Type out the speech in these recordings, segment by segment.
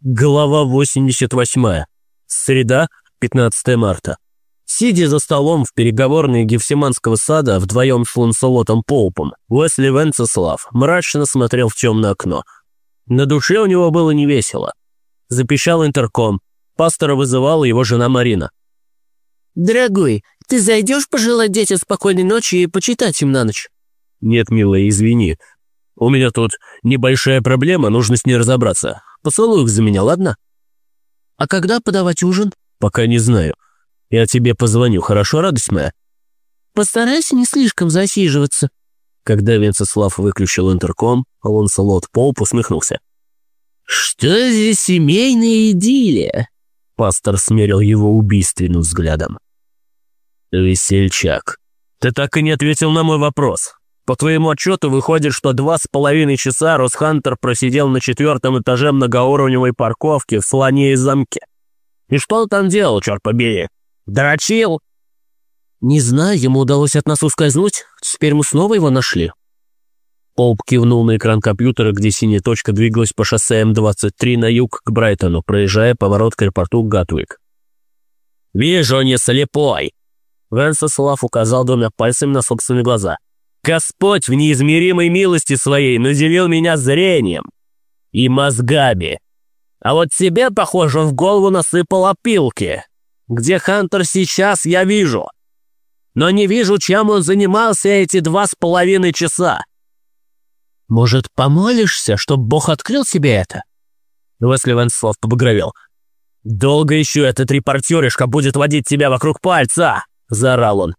Глава 88. Среда, 15 марта. Сидя за столом в переговорной Гефсиманского сада вдвоем с Ланселотом Поупом, Уэсли Венцеслав мрачно смотрел в темное окно. На душе у него было невесело. Запищал интерком. Пастора вызывала его жена Марина. «Дорогой, ты зайдешь пожелать детям спокойной ночи и почитать им на ночь?» «Нет, милая, извини. У меня тут небольшая проблема, нужно с ней разобраться. Поцелуй их за меня, ладно?» «А когда подавать ужин?» «Пока не знаю. Я тебе позвоню, хорошо, радость моя?» «Постарайся не слишком засиживаться». Когда Венцеслав выключил интерком, Ланселот Полп усмехнулся. «Что за семейная идиллия?» Пастор смерил его убийственным взглядом. «Весельчак, ты так и не ответил на мой вопрос. По твоему отчету выходит, что два с половиной часа Росхантер просидел на четвертом этаже многоуровневой парковки в слоне и замке. И что он там делал, черт побери? Дрочил? Не знаю, ему удалось от нас ускользнуть. Теперь мы снова его нашли. Полп кивнул на экран компьютера, где синяя точка двигалась по шоссе М-23 на юг к Брайтону, проезжая поворот к аэропорту Гатвик. «Вижу, не слепой!» Венсеслав указал двумя пальцами на собственные глаза. Господь в неизмеримой милости своей наделил меня зрением и мозгами. А вот тебе, похоже, в голову насыпал опилки. Где Хантер сейчас, я вижу. Но не вижу, чем он занимался эти два с половиной часа. Может, помолишься, чтобы Бог открыл тебе это? Уэсли Венслов побагровел. «Долго еще этот репортеришка будет водить тебя вокруг пальца!» – заорал он.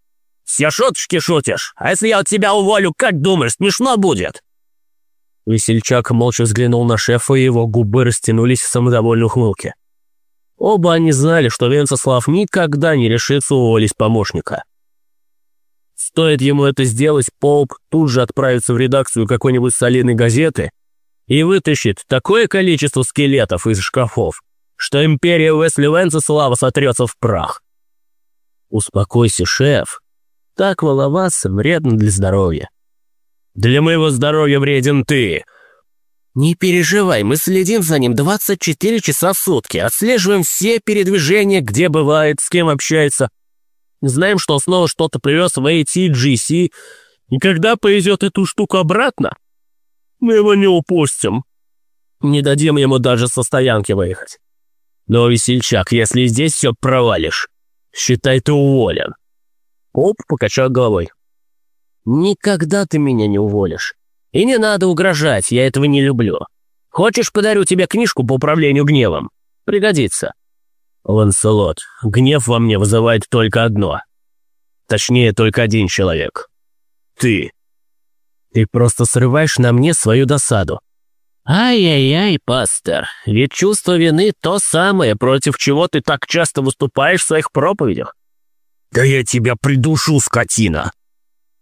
Все шуточки шутишь? А если я от тебя уволю, как думаешь, смешно будет?» Весельчак молча взглянул на шефа, и его губы растянулись в самодовольной ухмылке. Оба они знали, что Венцеслав никогда не решится уволить помощника. Стоит ему это сделать, Полк тут же отправится в редакцию какой-нибудь солидной газеты и вытащит такое количество скелетов из шкафов, что империя Уэсли Венцеслава сотрется в прах. «Успокойся, шеф», так воловаться вредно для здоровья. Для моего здоровья вреден ты. Не переживай, мы следим за ним 24 часа в сутки, отслеживаем все передвижения, где бывает, с кем общается. Знаем, что снова что-то привез в ATGC, и когда повезет эту штуку обратно, мы его не упустим. Не дадим ему даже со стоянки выехать. Но, весельчак, если здесь все провалишь, считай, ты уволен. Поп покачал головой. «Никогда ты меня не уволишь. И не надо угрожать, я этого не люблю. Хочешь, подарю тебе книжку по управлению гневом? Пригодится». «Ланселот, гнев во мне вызывает только одно. Точнее, только один человек. Ты. Ты просто срываешь на мне свою досаду. «Ай-яй-яй, пастор, ведь чувство вины — то самое, против чего ты так часто выступаешь в своих проповедях. «Да я тебя придушу, скотина!»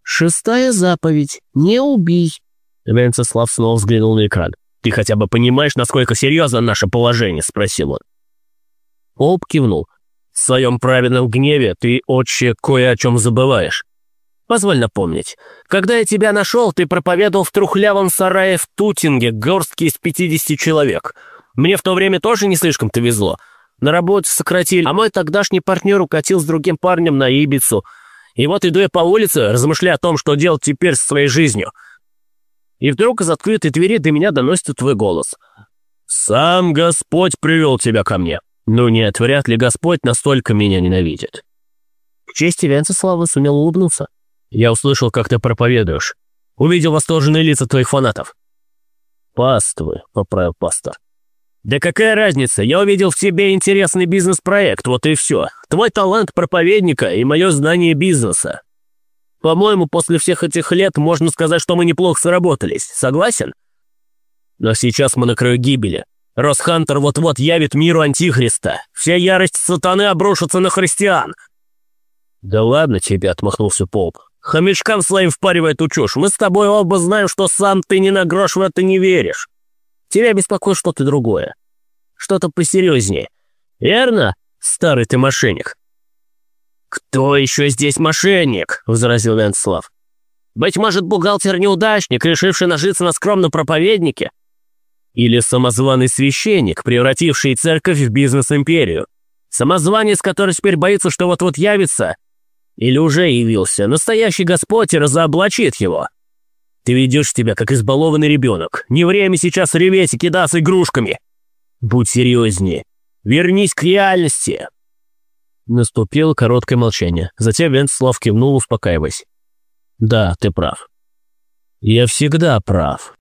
«Шестая заповедь. Не убий!» Венцеслав снова взглянул на экран. «Ты хотя бы понимаешь, насколько серьезно наше положение?» – спросил он. Поп кивнул. «В своем праведном гневе ты, отче, кое о чем забываешь. Позволь напомнить. Когда я тебя нашел, ты проповедовал в трухлявом сарае в Тутинге горстки из 50 человек. Мне в то время тоже не слишком-то везло. На работу сократили, а мой тогдашний партнер укатил с другим парнем на Ибицу. И вот иду я по улице, размышляя о том, что делать теперь со своей жизнью. И вдруг из открытой двери до меня доносится твой голос. «Сам Господь привел тебя ко мне». Ну нет, вряд ли Господь настолько меня ненавидит. К чести Венцеслава сумел улыбнуться. Я услышал, как ты проповедуешь. Увидел восторженные лица твоих фанатов. «Паствы», — поправил пастор. «Да какая разница? Я увидел в тебе интересный бизнес-проект, вот и все. Твой талант проповедника и мое знание бизнеса. По-моему, после всех этих лет можно сказать, что мы неплохо сработались. Согласен? Но сейчас мы на краю гибели. Росхантер вот-вот явит миру Антихриста. Вся ярость сатаны обрушится на христиан». «Да ладно тебе», — отмахнулся Поп. «Хомячкам своим впаривай эту чушь. Мы с тобой оба знаем, что сам ты ни на грош в это не веришь. Тебя беспокоит что-то другое. Что-то посерьезнее. Верно, старый ты мошенник?» «Кто еще здесь мошенник?» — возразил Венцлав. «Быть может, бухгалтер-неудачник, решивший нажиться на скромном проповеднике? Или самозваный священник, превративший церковь в бизнес-империю? Самозванец, который теперь боится, что вот-вот явится? Или уже явился? Настоящий Господь разоблачит его? Ты ведешь себя, как избалованный ребенок. Не время сейчас реветь и кидаться игрушками. Будь серьезнее. Вернись к реальности. Наступило короткое молчание. Затем Венцлав кивнул, успокаиваясь. «Да, ты прав. Я всегда прав.